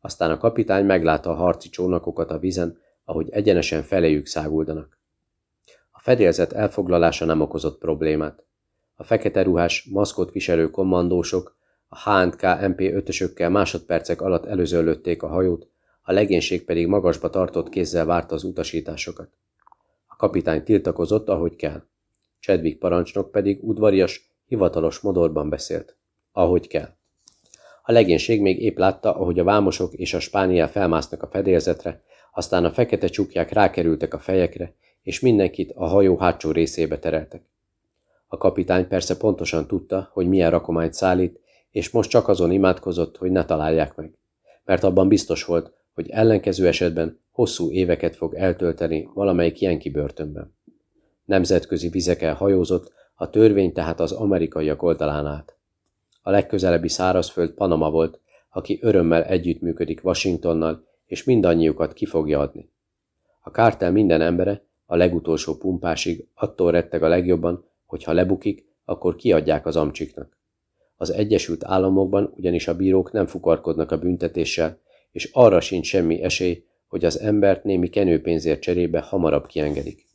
Aztán a kapitány meglátta a harci csónakokat a vizen, ahogy egyenesen feléjük száguldanak. Fedélzet elfoglalása nem okozott problémát. A fekete ruhás, maszkot viselő kommandósok a HNK MP5-ösökkel másodpercek alatt előzöllötték a hajót, a legénység pedig magasba tartott kézzel várta az utasításokat. A kapitány tiltakozott, ahogy kell. Chadwick parancsnok pedig udvarias, hivatalos modorban beszélt. Ahogy kell. A legénység még épp látta, ahogy a vámosok és a spániel felmásznak a fedélzetre, aztán a fekete csukják rákerültek a fejekre, és mindenkit a hajó hátsó részébe tereltek. A kapitány persze pontosan tudta, hogy milyen rakományt szállít, és most csak azon imádkozott, hogy ne találják meg. Mert abban biztos volt, hogy ellenkező esetben hosszú éveket fog eltölteni valamelyik Yankee börtönben. Nemzetközi vizeken hajózott, a törvény tehát az amerikaiak oldalán állt. A legközelebbi szárazföld Panama volt, aki örömmel együttműködik Washingtonnal, és mindannyiukat ki fogja adni. A kártel minden embere, a legutolsó pumpásig attól retteg a legjobban, hogy ha lebukik, akkor kiadják az amcsiknak. Az Egyesült Államokban ugyanis a bírók nem fukarkodnak a büntetéssel, és arra sincs semmi esély, hogy az embert némi kenőpénzért cserébe hamarabb kiengedik.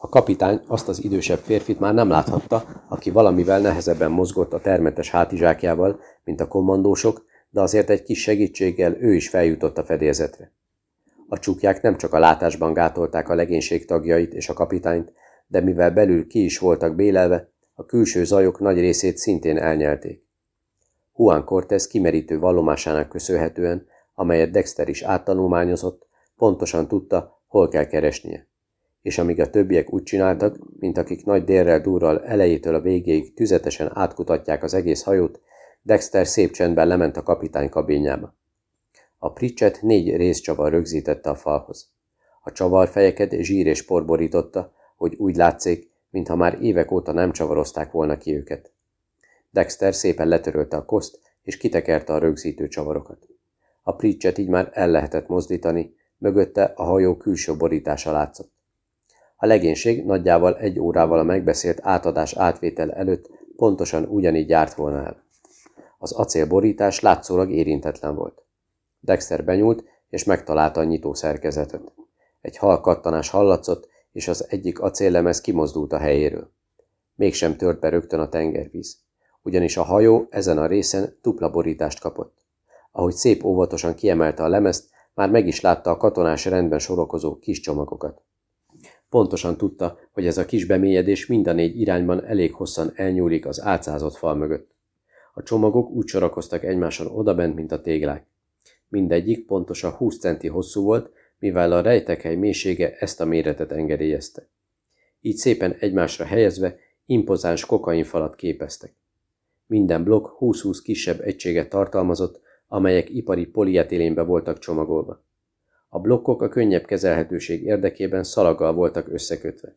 A kapitány azt az idősebb férfit már nem láthatta, aki valamivel nehezebben mozgott a termetes hátizsákjával, mint a kommandósok, de azért egy kis segítséggel ő is feljutott a fedélzetre. A csukják nem csak a látásban gátolták a legénység tagjait és a kapitányt, de mivel belül ki is voltak bélelve, a külső zajok nagy részét szintén elnyelték. Juan Cortés kimerítő vallomásának köszönhetően, amelyet Dexter is áttanulmányozott, pontosan tudta, hol kell keresnie. És amíg a többiek úgy csináltak, mint akik nagy délrel durral elejétől a végéig tüzetesen átkutatják az egész hajót, Dexter szép csendben lement a kapitány kabinjába. A pricset négy részcsavar rögzítette a falhoz. A csavarfejeket zsír és por borította, hogy úgy látszik, mintha már évek óta nem csavarozták volna ki őket. Dexter szépen letörölte a koszt, és kitekerte a rögzítő csavarokat. A Pritchet így már el lehetett mozdítani, mögötte a hajó külső borítása látszott. A legénység nagyjával egy órával a megbeszélt átadás átvétel előtt pontosan ugyanígy járt volna el. Az acélborítás látszólag érintetlen volt. Dexter benyúlt, és megtalálta a nyitó szerkezetet. Egy hal kattanás hallatszott, és az egyik acéllemez kimozdult a helyéről. Mégsem tört be rögtön a tengervíz, ugyanis a hajó ezen a részen dupla borítást kapott. Ahogy szép óvatosan kiemelte a lemezt, már meg is látta a katonás rendben sorokozó kis csomagokat. Pontosan tudta, hogy ez a kis bemélyedés mind a négy irányban elég hosszan elnyúlik az átszázott fal mögött. A csomagok úgy sorakoztak egymáson odabent, mint a téglák. Mindegyik pontosan 20 centi hosszú volt, mivel a rejtekhely mélysége ezt a méretet engedélyezte. Így szépen egymásra helyezve impozáns kokainfalat képeztek. Minden blokk 20-20 kisebb egységet tartalmazott, amelyek ipari polietilénbe voltak csomagolva. A blokkok a könnyebb kezelhetőség érdekében szalaggal voltak összekötve.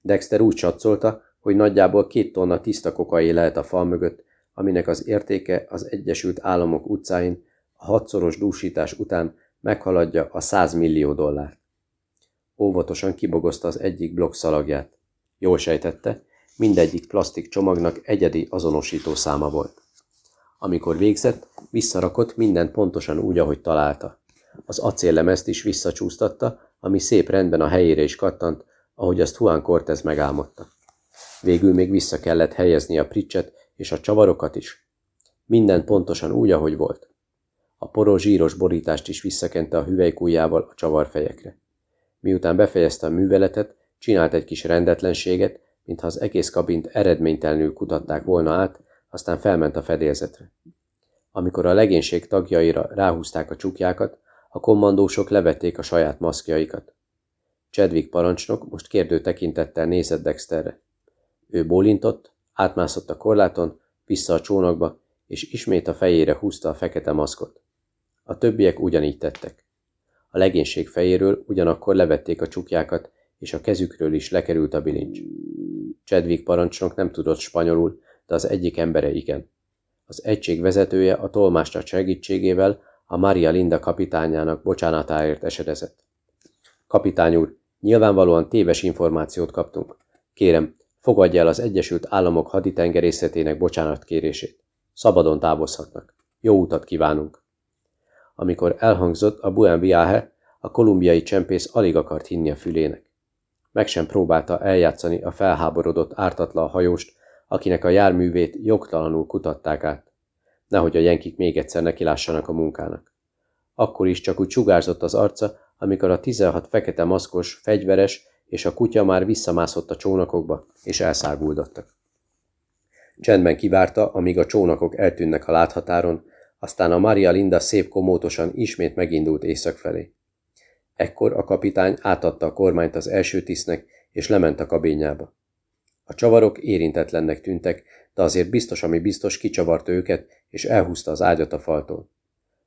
Dexter úgy csatszolta, hogy nagyjából két tonna tiszta kokai lehet a fal mögött, aminek az értéke az Egyesült Államok utcáin a hatszoros dúsítás után meghaladja a 100 millió dollárt. Óvatosan kibogozta az egyik blokk szalagját. Jól sejtette, mindegyik plastik csomagnak egyedi azonosító száma volt. Amikor végzett, visszarakott minden pontosan úgy, ahogy találta. Az acéllemezt is visszacsúsztatta, ami szép rendben a helyére is kattant, ahogy azt Juan Cortez megálmodta. Végül még vissza kellett helyezni a pricset és a csavarokat is. Minden pontosan úgy, ahogy volt. A poros zsíros borítást is visszakente a hüvelykújjával a csavarfejekre. Miután befejezte a műveletet, csinált egy kis rendetlenséget, mintha az egész kabint eredménytelenül kutatták volna át, aztán felment a fedélzetre. Amikor a legénység tagjaira ráhúzták a csukjákat, a kommandósok levették a saját maszkjaikat. Chadwick parancsnok most kérdő tekintettel nézett Dexterre. Ő bólintott, átmászott a korláton, vissza a csónakba, és ismét a fejére húzta a fekete maszkot. A többiek ugyanígy tettek. A legénység fejéről ugyanakkor levették a csukjákat, és a kezükről is lekerült a bilincs. Chadwick parancsnok nem tudott spanyolul, de az egyik embere igen. Az egység vezetője a tolmásnak segítségével a Maria Linda kapitányának bocsánatáért esedezett. Kapitány úr, nyilvánvalóan téves információt kaptunk. Kérem, fogadja el az Egyesült Államok haditengerészetének bocsánatkérését. Szabadon távozhatnak. Jó utat kívánunk! Amikor elhangzott a Buen Viaje, a kolumbiai csempész alig akart hinni a fülének. meg sem próbálta eljátszani a felháborodott ártatlan hajóst, akinek a járművét jogtalanul kutatták át. Nehogy a jenkik még egyszer nekilássanak a munkának. Akkor is csak úgy sugárzott az arca, amikor a 16 fekete maszkos, fegyveres és a kutya már visszamászott a csónakokba, és elszárguldottak. Csendben kivárta, amíg a csónakok eltűnnek a láthatáron, aztán a Maria Linda szép komótosan ismét megindult észak felé. Ekkor a kapitány átadta a kormányt az első tisztnek, és lement a kabényába. A csavarok érintetlennek tűntek, de azért biztos, ami biztos, kicsavarta őket, és elhúzta az ágyat a faltól.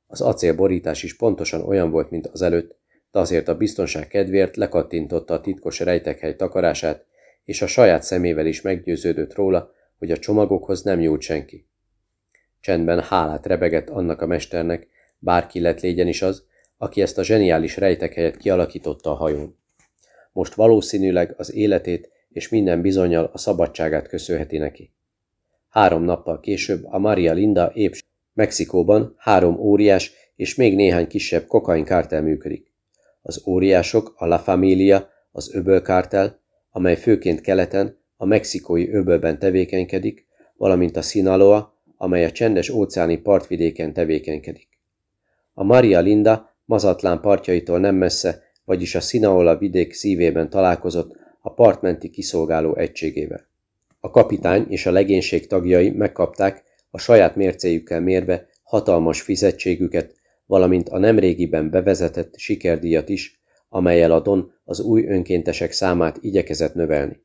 Az acélborítás is pontosan olyan volt, mint az előtt, de azért a biztonság kedvéért lekattintotta a titkos rejtekhely takarását, és a saját szemével is meggyőződött róla, hogy a csomagokhoz nem nyúlt senki. Csendben hálát rebegett annak a mesternek, bárki lett légyen is az, aki ezt a zseniális rejtekhelyet kialakította a hajón. Most valószínűleg az életét és minden bizonyal a szabadságát köszönheti neki. Három nappal később a Maria Linda épp Mexikóban három óriás és még néhány kisebb kokain kártel működik. Az óriások a La Familia, az öbölkártel, amely főként keleten, a mexikói öbölben tevékenykedik, valamint a Sinaloa, amely a csendes óceáni partvidéken tevékenykedik. A Maria Linda mazatlán partjaitól nem messze, vagyis a Sinaloa vidék szívében találkozott a partmenti kiszolgáló egységével. A kapitány és a legénység tagjai megkapták a saját mércéjükkel mérve hatalmas fizetségüket, valamint a nemrégiben bevezetett sikerdíjat is, amelyel a Don az új önkéntesek számát igyekezett növelni.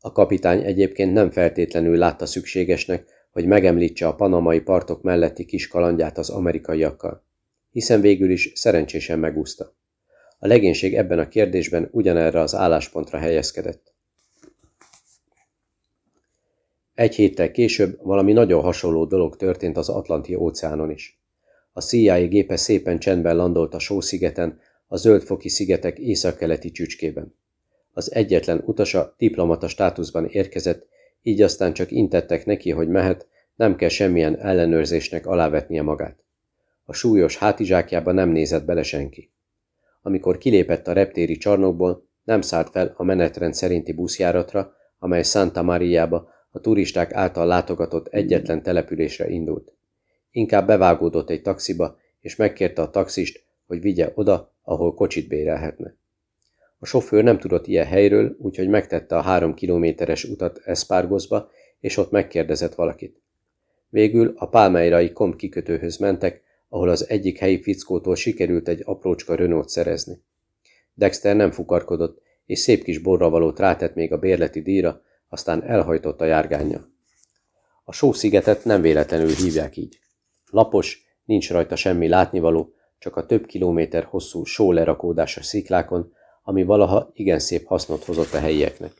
A kapitány egyébként nem feltétlenül látta szükségesnek, hogy megemlítse a panamai partok melletti kis kalandját az amerikaiakkal, hiszen végül is szerencsésen megúszta. A legénység ebben a kérdésben ugyanerre az álláspontra helyezkedett. Egy héttel később valami nagyon hasonló dolog történt az Atlanti óceánon is. A CIA gépe szépen csendben landolt a Só-szigeten, a Zöldfoki szigetek északkeleti csücskében. Az egyetlen utasa diplomata státuszban érkezett, így aztán csak intettek neki, hogy mehet, nem kell semmilyen ellenőrzésnek alávetnie magát. A súlyos hátizsákjába nem nézett bele senki. Amikor kilépett a reptéri csarnokból, nem szállt fel a menetrend szerinti buszjáratra, amely Santa Mariába, a turisták által látogatott egyetlen településre indult. Inkább bevágódott egy taxiba, és megkérte a taxist, hogy vigye oda, ahol kocsit bérelhetne. A sofőr nem tudott ilyen helyről, úgyhogy megtette a három kilométeres utat Eszpárgoszba, és ott megkérdezett valakit. Végül a pálmeirai komp kikötőhöz mentek, ahol az egyik helyi fickótól sikerült egy aprócska Renault szerezni. Dexter nem fukarkodott, és szép kis borravalót rátett még a bérleti díjra, aztán elhajtott a járgánya. A sószigetet nem véletlenül hívják így. Lapos, nincs rajta semmi látnivaló, csak a több kilométer hosszú só lerakódás a sziklákon, ami valaha igen szép hasznot hozott a helyieknek.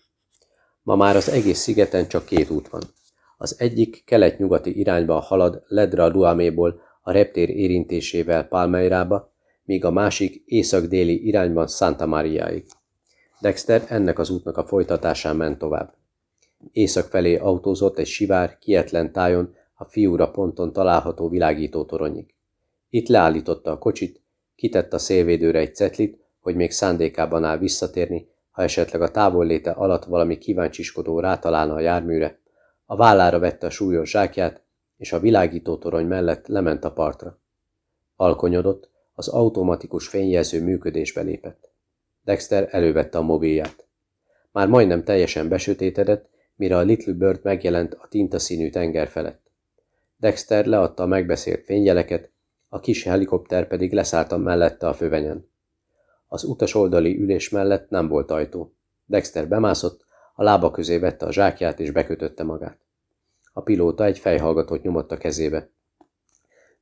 Ma már az egész szigeten csak két út van. Az egyik kelet-nyugati irányba halad Ledra Duaméból a reptér érintésével Palmeirába, míg a másik észak-déli irányban Santa Mariaig. Dexter ennek az útnak a folytatásán ment tovább. Észak felé autózott egy sivár, kietlen tájon a fiúra ponton található világító toronyig. Itt leállította a kocsit, kitett a szélvédőre egy cetlit, hogy még szándékában áll visszatérni, ha esetleg a távolléte alatt valami kíváncsiskodó rátalálna a járműre, a vállára vette a súlyos zsákját, és a világító torony mellett lement a partra. Alkonyodott, az automatikus fényjelző működésbe lépett. Dexter elővette a mobilját. Már majdnem teljesen besötétedett, mire a Little Bird megjelent a tintaszínű tenger felett. Dexter leadta a megbeszélt fényjeleket, a kis helikopter pedig leszállta mellette a fövenyen. Az utas oldali ülés mellett nem volt ajtó. Dexter bemászott, a lába közé vette a zsákját és bekötötte magát. A pilóta egy fejhallgatót nyomott a kezébe.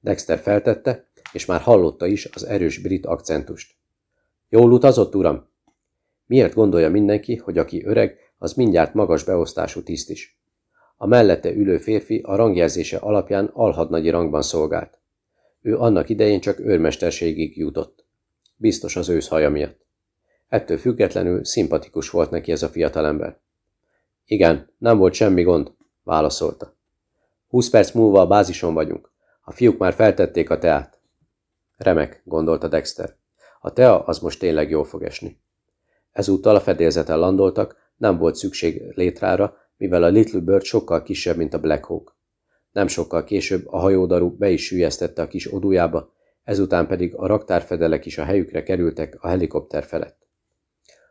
Dexter feltette, és már hallotta is az erős brit akcentust. Jól utazott, uram? Miért gondolja mindenki, hogy aki öreg, az mindjárt magas beosztású tiszt is? A mellette ülő férfi a rangjelzése alapján alhadnagyi rangban szolgált. Ő annak idején csak őrmesterségig jutott. Biztos az ősz haja miatt. Ettől függetlenül szimpatikus volt neki ez a fiatalember. Igen, nem volt semmi gond, válaszolta. Húsz perc múlva a bázison vagyunk. A fiúk már feltették a teát. Remek, gondolta Dexter. A tea az most tényleg jól fog esni. Ezúttal a fedélzeten landoltak, nem volt szükség létrára, mivel a Little Bird sokkal kisebb, mint a Black Hawk. Nem sokkal később a hajódaru be is sülyeztette a kis odújába, ezután pedig a raktárfedelek is a helyükre kerültek a helikopter felett.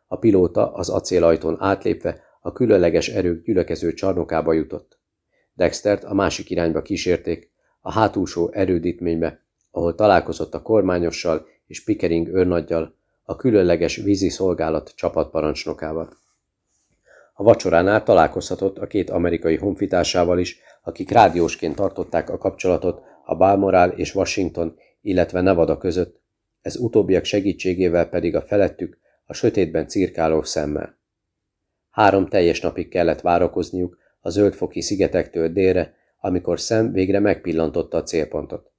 A pilóta az acélajtón átlépve a különleges erők gyülekező csarnokába jutott. Dextert a másik irányba kísérték, a hátulsó erődítménybe, ahol találkozott a kormányossal és Pickering őrnaggyal, a különleges vízi szolgálat csapatparancsnokával. A vacsoránál találkozhatott a két amerikai honfitársával is, akik rádiósként tartották a kapcsolatot a Balmoral és Washington, illetve Nevada között, ez utóbbiak segítségével pedig a felettük a sötétben cirkáló szemmel. Három teljes napig kellett várakozniuk a zöldfoki szigetektől délre, amikor szem végre megpillantotta a célpontot.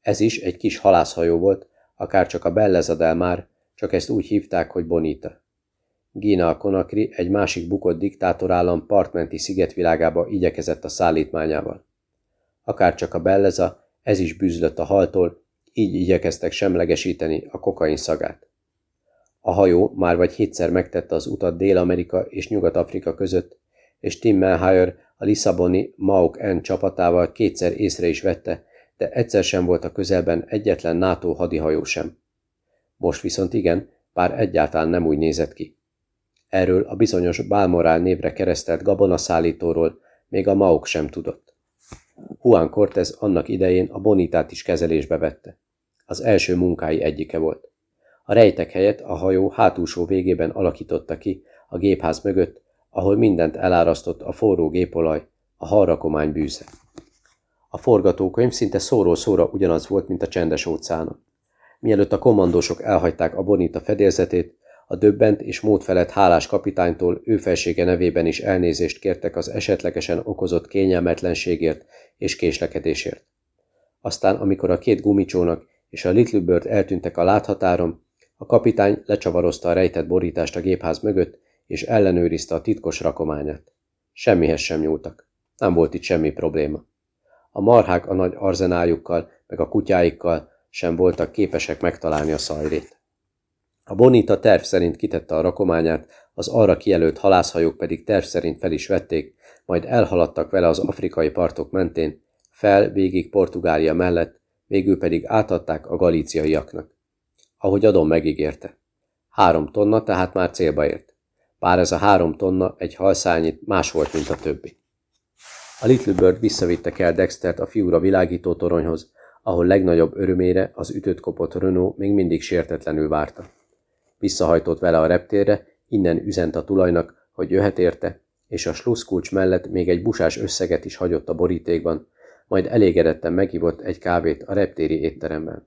Ez is egy kis halászhajó volt, akár csak a Bellezadel már, csak ezt úgy hívták, hogy Bonita. Gina Konakri egy másik bukott diktátorállam partmenti szigetvilágába igyekezett a szállítmányával. Akár csak a Belleza, ez is bűzlött a haltól, így igyekeztek semlegesíteni a kokain szagát. A hajó már vagy hétszer megtette az utat Dél-Amerika és Nyugat-Afrika között, és Tim Melhire a Lisszaboni Mauk N csapatával kétszer észre is vette, de egyszer sem volt a közelben egyetlen NATO hadihajó sem. Most viszont igen, bár egyáltalán nem úgy nézett ki. Erről a bizonyos Balmoral névre keresztelt gabonaszállítóról még a Mauk sem tudott. Juan Cortez annak idején a bonitát is kezelésbe vette. Az első munkái egyike volt. A rejtek helyett a hajó hátulsó végében alakította ki, a gépház mögött, ahol mindent elárasztott a forró gépolaj, a halrakomány bűze. A forgatókönyv szinte szóról szóra ugyanaz volt, mint a csendes óceánon. Mielőtt a kommandósok elhagyták a Bonita fedélzetét, a döbbent és mód felett hálás kapitánytól ő felsége nevében is elnézést kértek az esetlegesen okozott kényelmetlenségért és késlekedésért. Aztán, amikor a két gumicsónak és a Little Bird eltűntek a láthatáron, a kapitány lecsavarozta a rejtett borítást a gépház mögött, és ellenőrizte a titkos rakományát. Semmihez sem nyúltak. Nem volt itt semmi probléma. A marhák a nagy arzenáljukkal, meg a kutyáikkal sem voltak képesek megtalálni a szajrét. A Bonita terv szerint kitette a rakományát, az arra kijelölt halászhajók pedig terv szerint fel is vették, majd elhaladtak vele az afrikai partok mentén, fel végig Portugália mellett, végül pedig átadták a galíciaiaknak. Ahogy Adon megígérte. Három tonna tehát már célba ért. Bár ez a három tonna egy halszányit más volt, mint a többi. A Little Bird visszavitte kell Dextert a fiúra világító toronyhoz, ahol legnagyobb örömére az ütött kopott Renault még mindig sértetlenül várta. Visszahajtott vele a reptérre, innen üzent a tulajnak, hogy jöhet érte, és a sluszkulcs mellett még egy busás összeget is hagyott a borítékban, majd elégedetten megivott egy kávét a reptéri étteremben.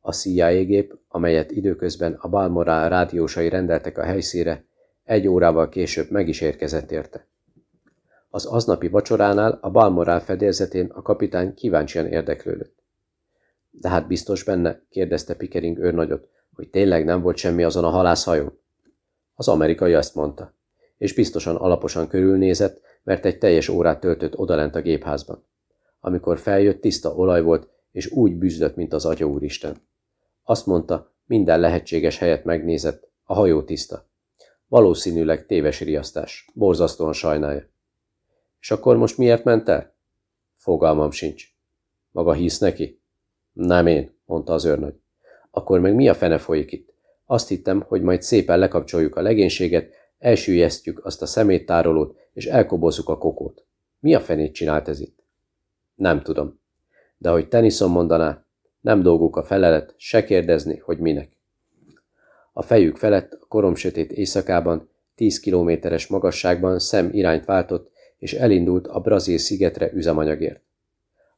A CIA gép, amelyet időközben a Balmoral rádiósai rendeltek a helyszíre, egy órával később meg is érkezett érte. Az aznapi vacsoránál a Balmoral fedélzetén a kapitány kíváncsian érdeklődött. De hát biztos benne, kérdezte Pickering őrnagyot, hogy tényleg nem volt semmi azon a halászhajón? Az amerikai azt mondta, és biztosan alaposan körülnézett, mert egy teljes órát töltött odalent a gépházban. Amikor feljött, tiszta olaj volt, és úgy bűzlött, mint az Atya Úristen. Azt mondta, minden lehetséges helyet megnézett, a hajó tiszta. Valószínűleg téves riasztás, borzasztóan sajnálja. És akkor most miért ment el? Fogalmam sincs. Maga hisz neki? Nem én, mondta az őrnagy. Akkor meg mi a fene folyik itt? Azt hittem, hogy majd szépen lekapcsoljuk a legénységet, elsüllyesztjük azt a szeméttárolót, és elkobozzuk a kokót. Mi a fenét csinált ez itt? Nem tudom. De hogy Tennyson mondaná, nem dolguk a felelet, se kérdezni, hogy minek. A fejük felett a koromsötét éjszakában, tíz kilométeres magasságban szem irányt váltott, és elindult a brazil szigetre üzemanyagért.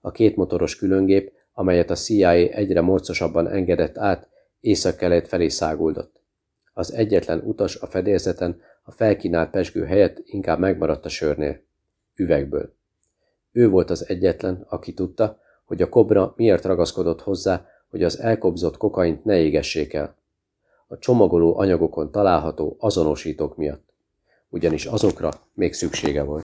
A kétmotoros különgép amelyet a CIA egyre morcosabban engedett át, észak-kelet felé száguldott. Az egyetlen utas a fedélzeten a felkínált pesgő helyett inkább megmaradt a sörnél. Üvegből. Ő volt az egyetlen, aki tudta, hogy a kobra miért ragaszkodott hozzá, hogy az elkobzott kokaint ne égessék el. A csomagoló anyagokon található azonosítók miatt. Ugyanis azokra még szüksége volt.